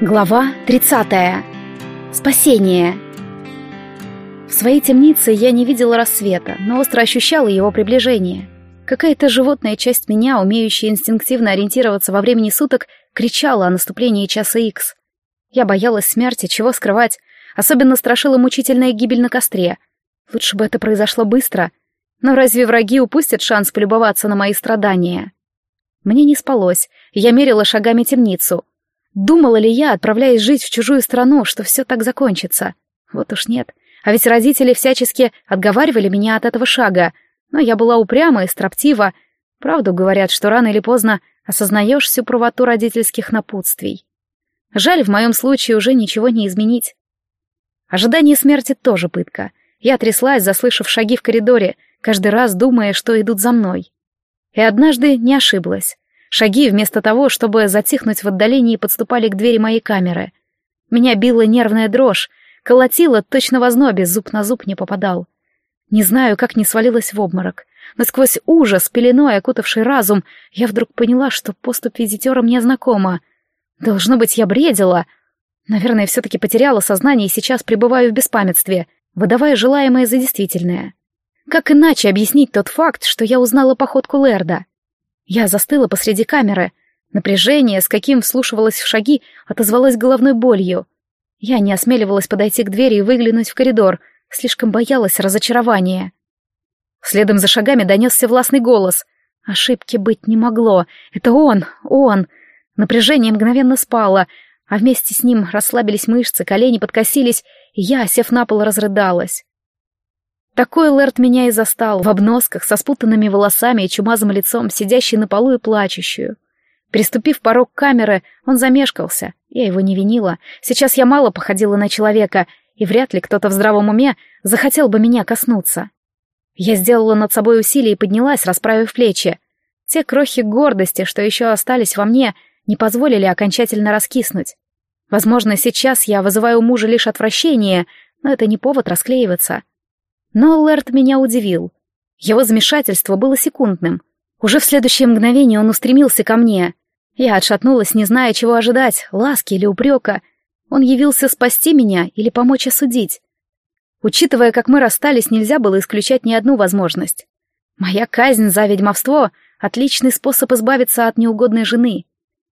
Глава 30. Спасение. В своей темнице я не видела рассвета, но остро ощущала его приближение. Какая-то животная часть меня, умеющая инстинктивно ориентироваться во времени суток, кричала о наступлении часа икс. Я боялась смерти, чего скрывать. Особенно страшила мучительная гибель на костре. Лучше бы это произошло быстро. Но разве враги упустят шанс полюбоваться на мои страдания? Мне не спалось, я мерила шагами темницу — Думала ли я, отправляясь жить в чужую страну, что все так закончится? Вот уж нет. А ведь родители всячески отговаривали меня от этого шага. Но я была упряма и строптива. Правду говорят, что рано или поздно осознаешь всю правоту родительских напутствий. Жаль, в моем случае уже ничего не изменить. Ожидание смерти тоже пытка. Я тряслась, заслышав шаги в коридоре, каждый раз думая, что идут за мной. И однажды не ошиблась. Шаги, вместо того, чтобы затихнуть в отдалении, подступали к двери моей камеры. Меня била нервная дрожь, колотила точно в ознобе, зуб на зуб не попадал. Не знаю, как не свалилась в обморок, но сквозь ужас, пеленой окутавший разум, я вдруг поняла, что поступ визитера мне знакома. Должно быть, я бредила. Наверное, все-таки потеряла сознание и сейчас пребываю в беспамятстве, выдавая желаемое за действительное. Как иначе объяснить тот факт, что я узнала походку Лерда? Я застыла посреди камеры. Напряжение, с каким вслушивалась в шаги, отозвалось головной болью. Я не осмеливалась подойти к двери и выглянуть в коридор, слишком боялась разочарования. Следом за шагами донесся властный голос. Ошибки быть не могло. Это он, он. Напряжение мгновенно спало, а вместе с ним расслабились мышцы, колени подкосились, и я, сев на пол, разрыдалась. Такой Лэрд меня и застал, в обносках, со спутанными волосами и чумазым лицом, сидящий на полу и плачущую. Приступив порог камеры, он замешкался. Я его не винила. Сейчас я мало походила на человека, и вряд ли кто-то в здравом уме захотел бы меня коснуться. Я сделала над собой усилие и поднялась, расправив плечи. Те крохи гордости, что еще остались во мне, не позволили окончательно раскиснуть. Возможно, сейчас я вызываю у мужа лишь отвращение, но это не повод расклеиваться. Но Лэрд меня удивил. Его замешательство было секундным. Уже в следующее мгновение он устремился ко мне. Я отшатнулась, не зная, чего ожидать, ласки или упрека. Он явился спасти меня или помочь осудить. Учитывая, как мы расстались, нельзя было исключать ни одну возможность. Моя казнь за ведьмовство — отличный способ избавиться от неугодной жены.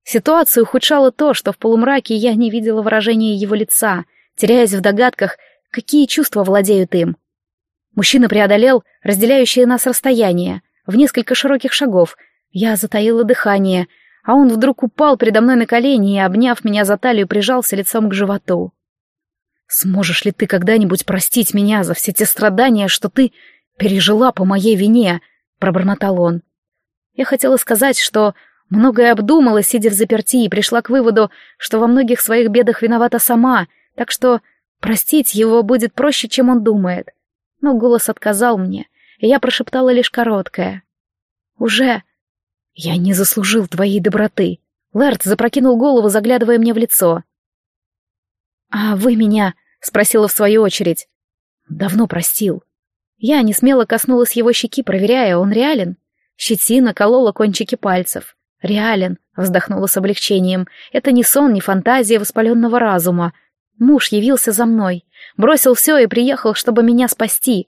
Ситуацию ухудшало то, что в полумраке я не видела выражения его лица, теряясь в догадках, какие чувства владеют им. Мужчина преодолел разделяющее нас расстояние в несколько широких шагов. Я затаила дыхание, а он вдруг упал передо мной на колени и, обняв меня за талию, прижался лицом к животу. «Сможешь ли ты когда-нибудь простить меня за все те страдания, что ты пережила по моей вине?» — пробормотал он. Я хотела сказать, что многое обдумала, сидя в заперти, и пришла к выводу, что во многих своих бедах виновата сама, так что простить его будет проще, чем он думает но голос отказал мне, и я прошептала лишь короткое. «Уже...» «Я не заслужил твоей доброты», — Лэрд запрокинул голову, заглядывая мне в лицо. «А вы меня?» — спросила в свою очередь. «Давно простил». Я не смело коснулась его щеки, проверяя, он реален. Щетина колола кончики пальцев. «Реален», — вздохнула с облегчением. «Это не сон, не фантазия воспаленного разума. Муж явился за мной, бросил все и приехал, чтобы меня спасти.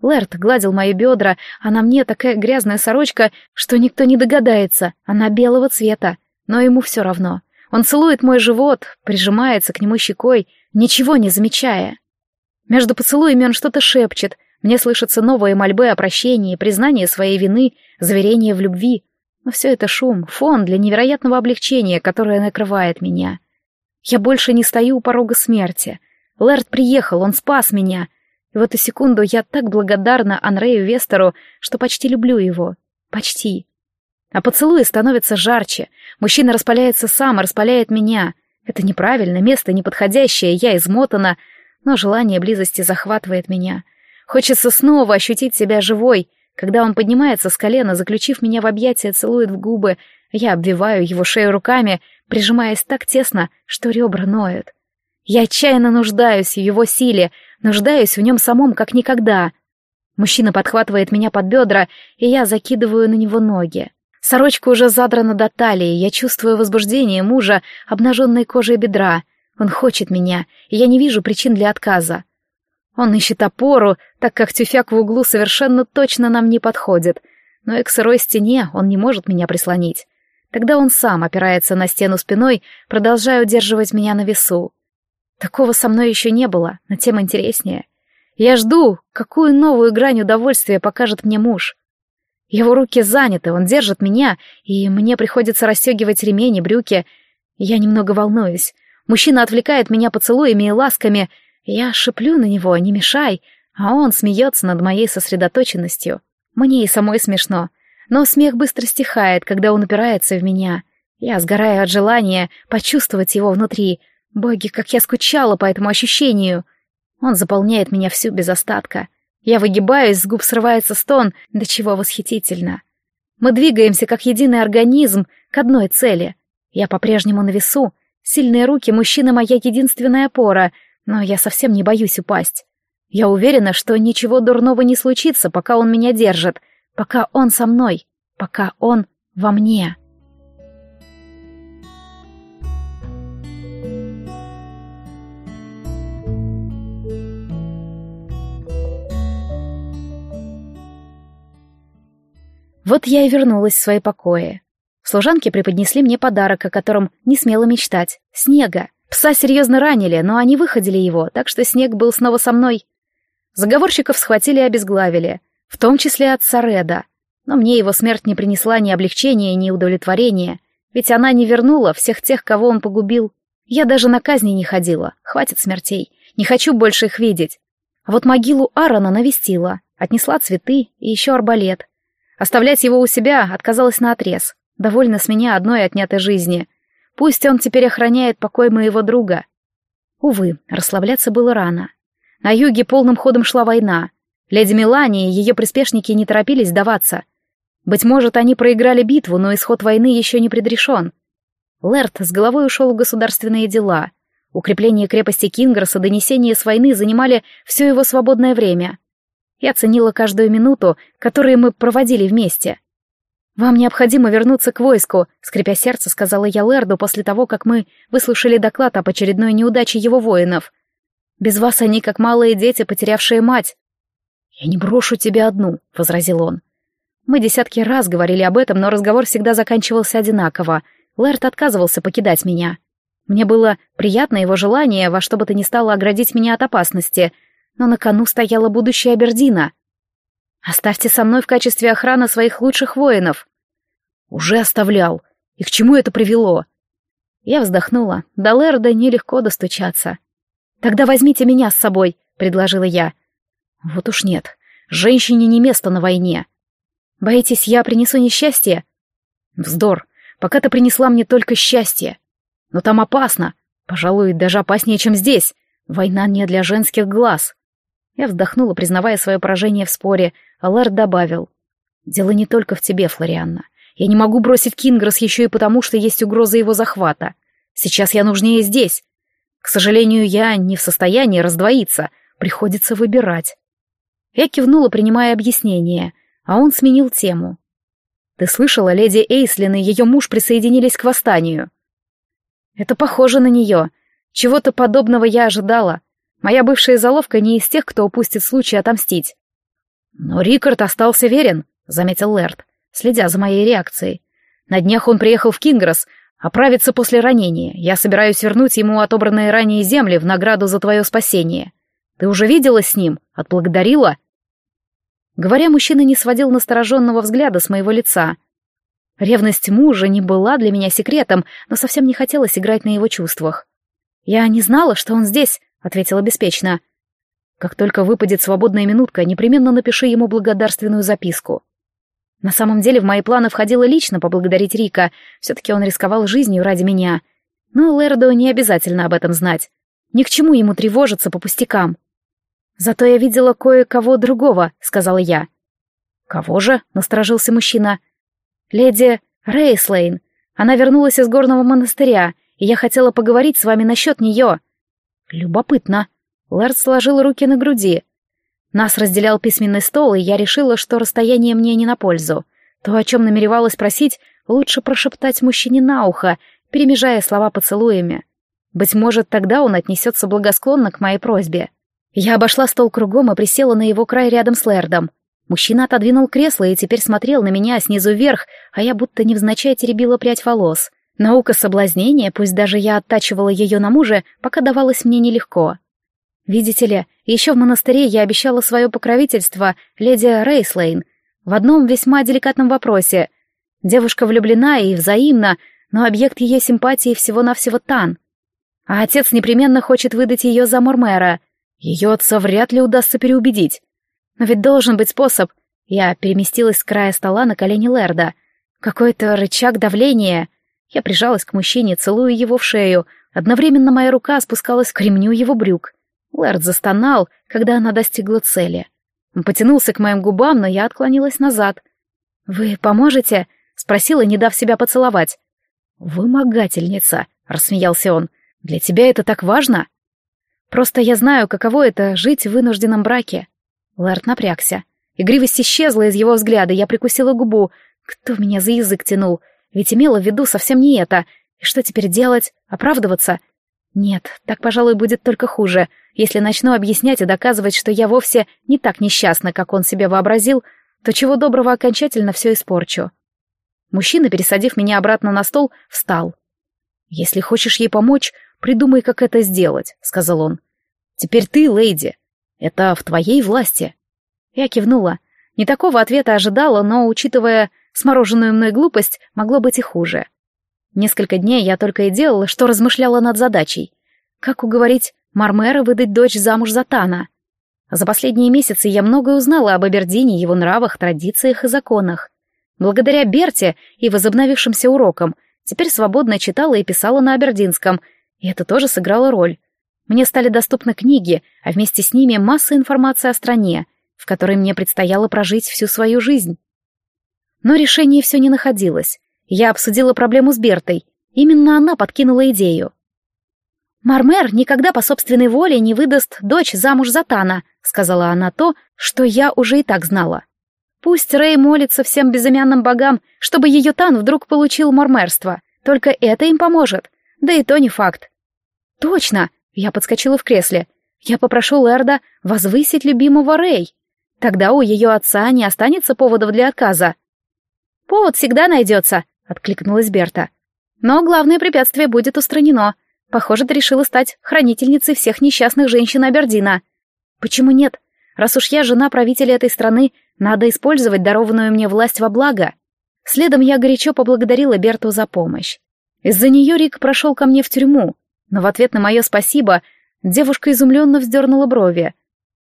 Лэрт гладил мои бедра, а на мне такая грязная сорочка, что никто не догадается, она белого цвета, но ему все равно. Он целует мой живот, прижимается к нему щекой, ничего не замечая. Между поцелуями он что-то шепчет, мне слышатся новые мольбы о прощении, признание своей вины, заверение в любви. Но все это шум, фон для невероятного облегчения, которое накрывает меня. Я больше не стою у порога смерти. Лэрд приехал, он спас меня. И в эту секунду я так благодарна Анрею Вестеру, что почти люблю его. Почти. А поцелуи становятся жарче. Мужчина распаляется сам, распаляет меня. Это неправильно, место неподходящее, я измотана, но желание близости захватывает меня. Хочется снова ощутить себя живой. Когда он поднимается с колена, заключив меня в объятия, целует в губы, я обвиваю его шею руками — прижимаясь так тесно, что ребра ноют. Я отчаянно нуждаюсь в его силе, нуждаюсь в нем самом, как никогда. Мужчина подхватывает меня под бедра, и я закидываю на него ноги. Сорочка уже задрана до талии, я чувствую возбуждение мужа, обнаженной кожей бедра. Он хочет меня, и я не вижу причин для отказа. Он ищет опору, так как тюфяк в углу совершенно точно нам не подходит, но и к сырой стене он не может меня прислонить. Тогда он сам опирается на стену спиной, продолжая удерживать меня на весу. Такого со мной еще не было, но тем интереснее. Я жду, какую новую грань удовольствия покажет мне муж. Его руки заняты, он держит меня, и мне приходится расстегивать ремень и брюки. Я немного волнуюсь. Мужчина отвлекает меня поцелуями и ласками. Я шиплю на него, не мешай, а он смеется над моей сосредоточенностью. Мне и самой смешно. Но смех быстро стихает, когда он упирается в меня. Я сгораю от желания почувствовать его внутри. Боги, как я скучала по этому ощущению. Он заполняет меня всю без остатка. Я выгибаюсь, с губ срывается стон, до чего восхитительно. Мы двигаемся как единый организм к одной цели. Я по-прежнему на весу. Сильные руки мужчины моя единственная опора, но я совсем не боюсь упасть. Я уверена, что ничего дурного не случится, пока он меня держит — пока он со мной, пока он во мне. Вот я и вернулась в свои покои. Служанки преподнесли мне подарок, о котором не смела мечтать — снега. Пса серьезно ранили, но они выходили его, так что снег был снова со мной. Заговорщиков схватили и обезглавили в том числе от Сареда. Но мне его смерть не принесла ни облегчения, ни удовлетворения, ведь она не вернула всех тех, кого он погубил. Я даже на казни не ходила, хватит смертей, не хочу больше их видеть. А вот могилу Аарона навестила, отнесла цветы и еще арбалет. Оставлять его у себя отказалась наотрез, довольно с меня одной отнятой жизни. Пусть он теперь охраняет покой моего друга. Увы, расслабляться было рано. На юге полным ходом шла война, Леди Мелани и ее приспешники не торопились сдаваться. Быть может, они проиграли битву, но исход войны еще не предрешен. Лэрд с головой ушел в государственные дела. Укрепление крепости Кингерса, донесение с войны занимали все его свободное время. Я ценила каждую минуту, которую мы проводили вместе. «Вам необходимо вернуться к войску», — скрипя сердце, сказала я Лэрду после того, как мы выслушали доклад об очередной неудаче его воинов. «Без вас они, как малые дети, потерявшие мать. «Я не брошу тебя одну», — возразил он. Мы десятки раз говорили об этом, но разговор всегда заканчивался одинаково. Лэрт отказывался покидать меня. Мне было приятно его желание во что бы то ни стало оградить меня от опасности, но на кону стояла будущее Абердина. «Оставьте со мной в качестве охраны своих лучших воинов». «Уже оставлял. И к чему это привело?» Я вздохнула. До Лэрда нелегко достучаться. «Тогда возьмите меня с собой», — предложила я. Вот уж нет. Женщине не место на войне. Боитесь, я принесу несчастье? Вздор. Пока ты принесла мне только счастье. Но там опасно. Пожалуй, даже опаснее, чем здесь. Война не для женских глаз. Я вздохнула, признавая свое поражение в споре, а Лард добавил. «Дело не только в тебе, Флорианна. Я не могу бросить Кингрос еще и потому, что есть угроза его захвата. Сейчас я нужнее здесь. К сожалению, я не в состоянии раздвоиться. Приходится выбирать. Я кивнула, принимая объяснение, а он сменил тему. «Ты слышала, леди Эйслин и ее муж присоединились к восстанию?» «Это похоже на нее. Чего-то подобного я ожидала. Моя бывшая заловка не из тех, кто упустит случай отомстить». «Но Рикард остался верен», — заметил Лэрд, следя за моей реакцией. «На днях он приехал в Кингрос, оправиться после ранения. Я собираюсь вернуть ему отобранные ранее земли в награду за твое спасение. Ты уже виделась с ним? Отблагодарила?» Говоря, мужчина не сводил настороженного взгляда с моего лица. Ревность мужа не была для меня секретом, но совсем не хотелось играть на его чувствах. «Я не знала, что он здесь», — ответила беспечно. «Как только выпадет свободная минутка, непременно напиши ему благодарственную записку». На самом деле в мои планы входило лично поблагодарить Рика, все-таки он рисковал жизнью ради меня. Но Лердо не обязательно об этом знать. Ни к чему ему тревожиться по пустякам. «Зато я видела кое-кого другого», — сказала я. «Кого же?» — насторожился мужчина. «Леди Рейслейн. Она вернулась из горного монастыря, и я хотела поговорить с вами насчет нее». «Любопытно». Лэрд сложил руки на груди. Нас разделял письменный стол, и я решила, что расстояние мне не на пользу. То, о чем намеревалась просить, лучше прошептать мужчине на ухо, перемежая слова поцелуями. Быть может, тогда он отнесется благосклонно к моей просьбе. Я обошла стол кругом и присела на его край рядом с Лэрдом. Мужчина отодвинул кресло и теперь смотрел на меня снизу вверх, а я будто невзначай теребила прядь волос. Наука соблазнения, пусть даже я оттачивала ее на муже, пока давалась мне нелегко. Видите ли, еще в монастыре я обещала свое покровительство леди Рейслейн в одном весьма деликатном вопросе. Девушка влюблена и взаимно, но объект ее симпатии всего-навсего Тан. А отец непременно хочет выдать ее за Мормера. Ее отца вряд ли удастся переубедить. Но ведь должен быть способ. Я переместилась с края стола на колени Лерда. Какой-то рычаг давления. Я прижалась к мужчине, целуя его в шею. Одновременно моя рука спускалась к ремню его брюк. Лэрд застонал, когда она достигла цели. Он потянулся к моим губам, но я отклонилась назад. «Вы поможете?» — спросила, не дав себя поцеловать. «Вымогательница», — рассмеялся он. «Для тебя это так важно?» «Просто я знаю, каково это — жить в вынужденном браке». Лэрд напрягся. Игривость исчезла из его взгляда, я прикусила губу. Кто меня за язык тянул? Ведь имела в виду совсем не это. И что теперь делать? Оправдываться? Нет, так, пожалуй, будет только хуже. Если начну объяснять и доказывать, что я вовсе не так несчастна, как он себе вообразил, то чего доброго окончательно все испорчу. Мужчина, пересадив меня обратно на стол, встал. «Если хочешь ей помочь, придумай, как это сделать», — сказал он. «Теперь ты, леди. Это в твоей власти». Я кивнула. Не такого ответа ожидала, но, учитывая смороженную мной глупость, могло быть и хуже. Несколько дней я только и делала, что размышляла над задачей. Как уговорить Мармера выдать дочь замуж за Тана? За последние месяцы я многое узнала об Абердине, его нравах, традициях и законах. Благодаря Берте и возобновившимся урокам теперь свободно читала и писала на абердинском, и это тоже сыграло роль. Мне стали доступны книги, а вместе с ними масса информации о стране, в которой мне предстояло прожить всю свою жизнь. Но решение все не находилось. Я обсудила проблему с Бертой. Именно она подкинула идею. «Мармер никогда по собственной воле не выдаст дочь замуж за Тана», сказала она то, что я уже и так знала. «Пусть Рэй молится всем безымянным богам, чтобы ее Тан вдруг получил мармерство. Только это им поможет. Да и то не факт». «Точно!» — я подскочила в кресле. «Я попрошу Лерда возвысить любимого Рэй. Тогда у ее отца не останется поводов для отказа». «Повод всегда найдется», — откликнулась Берта. «Но главное препятствие будет устранено. Похоже, ты решила стать хранительницей всех несчастных женщин Абердина». «Почему нет? Раз уж я жена правителя этой страны, надо использовать дарованную мне власть во благо». Следом я горячо поблагодарила Берту за помощь. Из-за нее Рик прошел ко мне в тюрьму, но в ответ на мое спасибо девушка изумленно вздернула брови.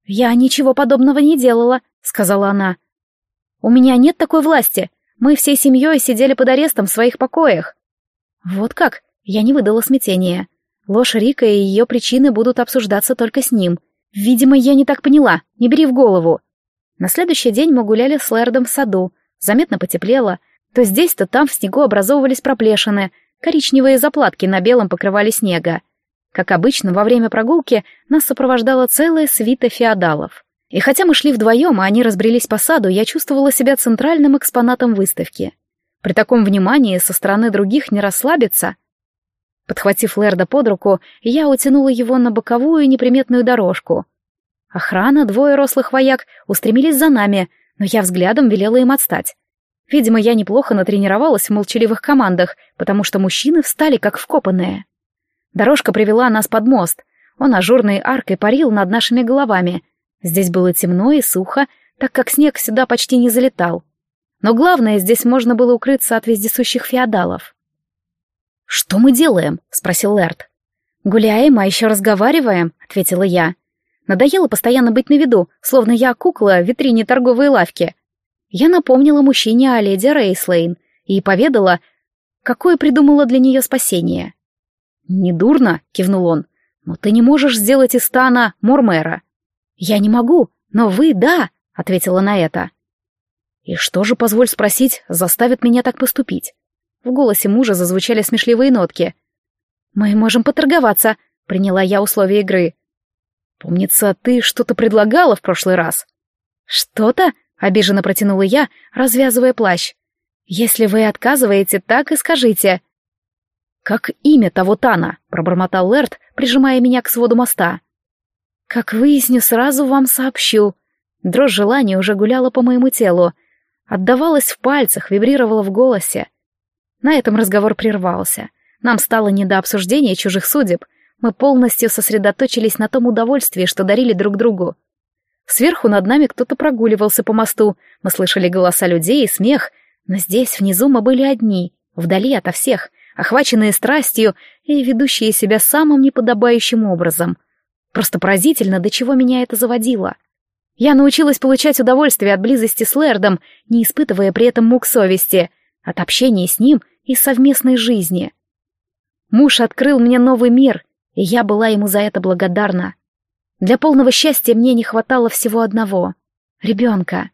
«Я ничего подобного не делала», — сказала она. «У меня нет такой власти. Мы всей семьей сидели под арестом в своих покоях. Вот как? Я не выдала смятения. Ложь Рика и ее причины будут обсуждаться только с ним. Видимо, я не так поняла. Не бери в голову. На следующий день мы гуляли с Лэрдом в саду. Заметно потеплело. То здесь, то там в снегу образовывались проплешины. Коричневые заплатки на белом покрывали снега. Как обычно, во время прогулки нас сопровождала целая свита феодалов. И хотя мы шли вдвоем, а они разбрелись по саду, я чувствовала себя центральным экспонатом выставки. При таком внимании со стороны других не расслабиться. Подхватив Лерда под руку, я утянула его на боковую неприметную дорожку. Охрана, двое рослых вояк, устремились за нами, но я взглядом велела им отстать. Видимо, я неплохо натренировалась в молчаливых командах, потому что мужчины встали как вкопанные. Дорожка привела нас под мост. Он ажурной аркой парил над нашими головами — Здесь было темно и сухо, так как снег сюда почти не залетал. Но главное, здесь можно было укрыться от вездесущих феодалов. «Что мы делаем?» — спросил Лэрд. «Гуляем, а еще разговариваем», — ответила я. Надоело постоянно быть на виду, словно я кукла в витрине торговой лавки. Я напомнила мужчине о леди Рейслейн и поведала, какое придумала для нее спасение. «Недурно», — кивнул он, — «но ты не можешь сделать из Тана Мормера. «Я не могу, но вы — да», — ответила на это. «И что же, позволь спросить, заставит меня так поступить?» В голосе мужа зазвучали смешливые нотки. «Мы можем поторговаться», — приняла я условия игры. «Помнится, ты что-то предлагала в прошлый раз». «Что-то?» — обиженно протянула я, развязывая плащ. «Если вы отказываете, так и скажите». «Как имя того Тана?» — пробормотал Лэрд, прижимая меня к своду моста. «Как выясню, сразу вам сообщу». Дрожь желания уже гуляла по моему телу. Отдавалась в пальцах, вибрировала в голосе. На этом разговор прервался. Нам стало не до обсуждения чужих судеб. Мы полностью сосредоточились на том удовольствии, что дарили друг другу. Сверху над нами кто-то прогуливался по мосту. Мы слышали голоса людей и смех, но здесь, внизу, мы были одни, вдали ото всех, охваченные страстью и ведущие себя самым неподобающим образом. Просто поразительно, до чего меня это заводило. Я научилась получать удовольствие от близости с Лэрдом, не испытывая при этом мук совести, от общения с ним и совместной жизни. Муж открыл мне новый мир, и я была ему за это благодарна. Для полного счастья мне не хватало всего одного — ребенка.